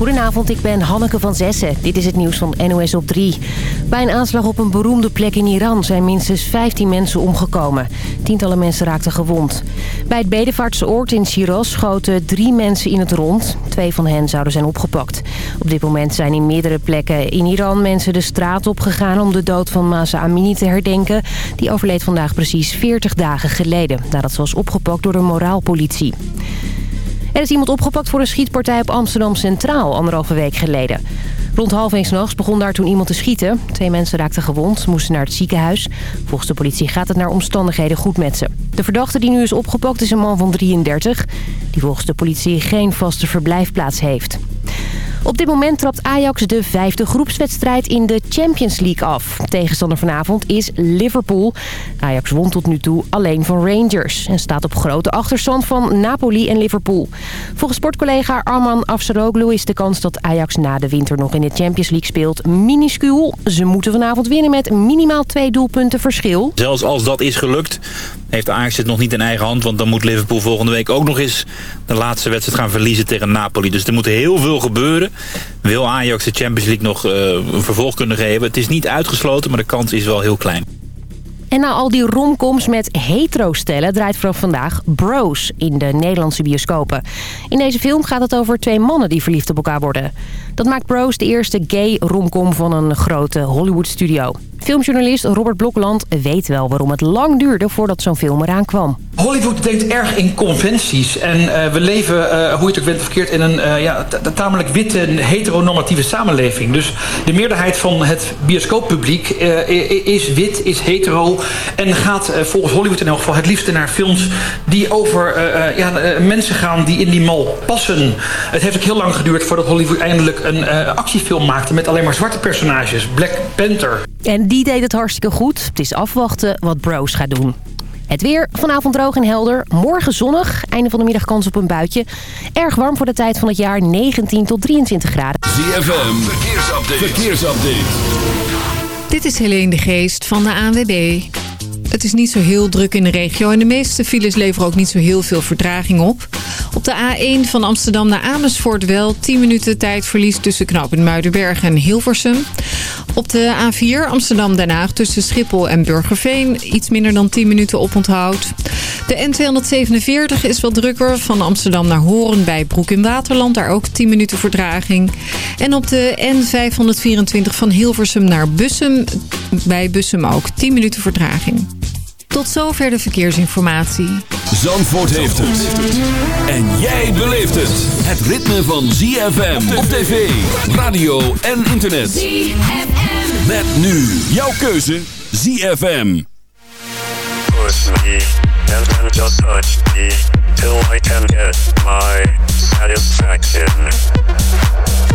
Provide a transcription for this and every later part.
Goedenavond, ik ben Hanneke van Zessen. Dit is het nieuws van NOS op 3. Bij een aanslag op een beroemde plek in Iran zijn minstens 15 mensen omgekomen. Tientallen mensen raakten gewond. Bij het bedevaartsoord in Shiraz schoten drie mensen in het rond. Twee van hen zouden zijn opgepakt. Op dit moment zijn in meerdere plekken in Iran mensen de straat opgegaan... om de dood van Masa Amini te herdenken. Die overleed vandaag precies 40 dagen geleden... nadat ze was opgepakt door de moraalpolitie. Er is iemand opgepakt voor een schietpartij op Amsterdam Centraal anderhalve week geleden. Rond half één s'nachts begon daar toen iemand te schieten. Twee mensen raakten gewond, moesten naar het ziekenhuis. Volgens de politie gaat het naar omstandigheden goed met ze. De verdachte die nu is opgepakt is een man van 33... die volgens de politie geen vaste verblijfplaats heeft. Op dit moment trapt Ajax de vijfde groepswedstrijd in de Champions League af. Tegenstander vanavond is Liverpool. Ajax won tot nu toe alleen van Rangers... en staat op grote achterstand van Napoli en Liverpool. Volgens sportcollega Arman Afsaroglu is de kans dat Ajax na de winter nog in de Champions League speelt minuscuul. Ze moeten vanavond winnen met minimaal twee doelpunten verschil. Zelfs als dat is gelukt, heeft Ajax het nog niet in eigen hand. Want dan moet Liverpool volgende week ook nog eens de laatste wedstrijd gaan verliezen tegen Napoli. Dus er moet heel veel gebeuren. Wil Ajax de Champions League nog uh, een vervolg kunnen geven? Het is niet uitgesloten, maar de kans is wel heel klein. En na al die romcoms met hetero-stellen draait vanaf vandaag Bros in de Nederlandse bioscopen. In deze film gaat het over twee mannen die verliefd op elkaar worden. Dat maakt Bros de eerste gay romcom van een grote Hollywood-studio. Filmjournalist Robert Blokland weet wel waarom het lang duurde voordat zo'n film eraan kwam. Hollywood denkt erg in conventies. En uh, we leven, uh, hoe je het ook bent verkeerd, in een uh, ja, tamelijk witte, heteronormatieve samenleving. Dus de meerderheid van het bioscooppubliek is wit, is hetero. En gaat volgens Hollywood in elk geval het liefste naar films die over ja, mensen gaan die in die mal passen. Het heeft ook heel lang geduurd voordat Hollywood eindelijk een actiefilm maakte met alleen maar zwarte personages. Black Panther. En die deed het hartstikke goed. Het is afwachten wat Bros gaat doen. Het weer, vanavond droog en helder. Morgen zonnig, einde van de middag kans op een buitje. Erg warm voor de tijd van het jaar, 19 tot 23 graden. ZFM, verkeersupdate. verkeersupdate. Dit is Helene de Geest van de ANWB. Het is niet zo heel druk in de regio en de meeste files leveren ook niet zo heel veel vertraging op. Op de A1 van Amsterdam naar Amersfoort wel 10 minuten tijdverlies tussen knooppunt Muidenberg en Hilversum. Op de A4 Amsterdam-Den Haag tussen Schiphol en Burgerveen iets minder dan 10 minuten oponthoud. De N247 is wel drukker van Amsterdam naar Horen bij Broek in Waterland. Daar ook 10 minuten vertraging. En op de N524 van Hilversum naar Bussum bij Bussum ook 10 minuten vertraging. Tot zover de verkeersinformatie. Zandvoort heeft het. En jij beleeft het. Het ritme van ZFM op tv, radio en internet. ZFM. Met nu jouw keuze ZFM. Push me and then just touch me till I can get my satisfaction.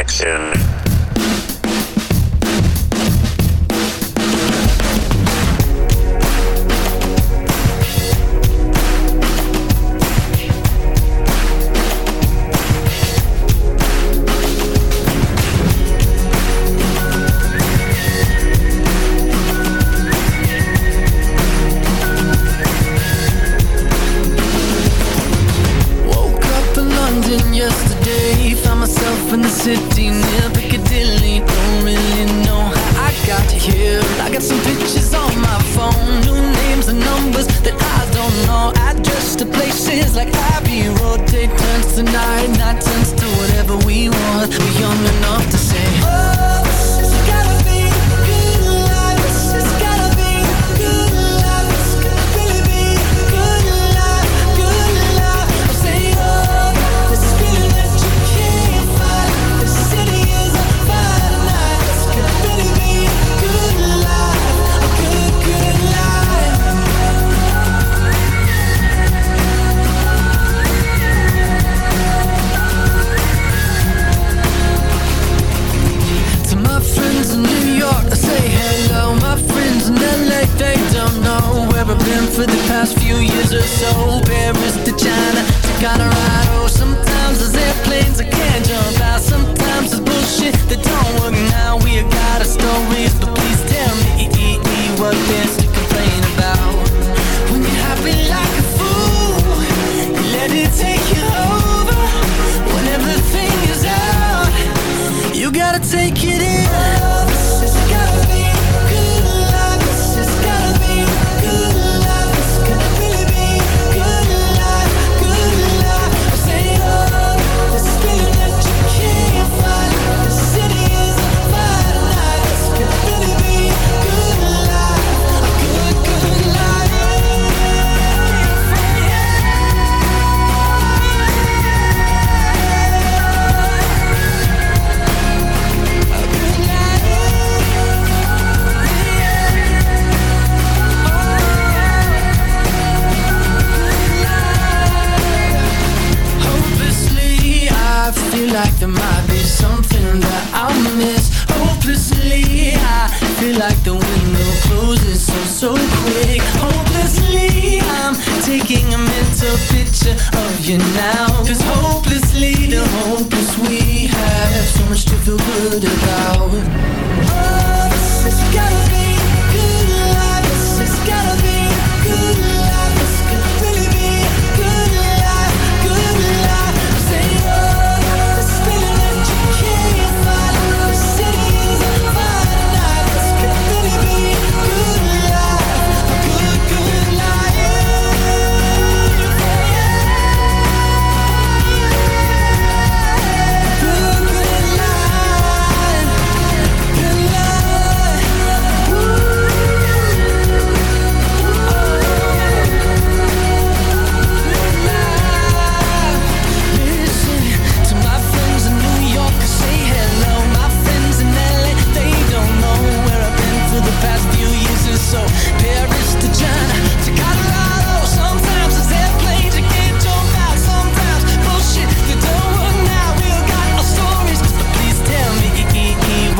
Action.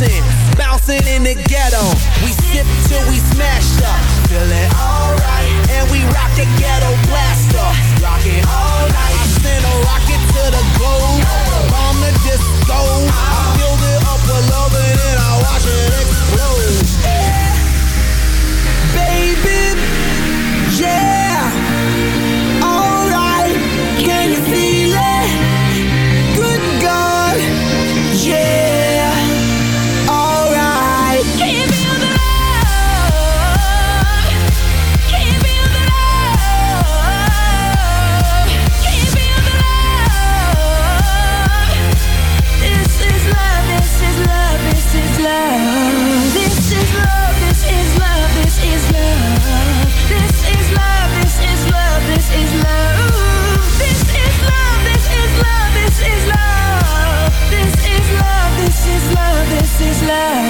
bouncing, bouncing in the ghetto. We sip till we smashed up, feeling alright, and we rock the ghetto blaster, rocking all night. I send a rocket to the globe, bomb the disco. I build it up with love and I watch it explode. Yeah. Baby. love.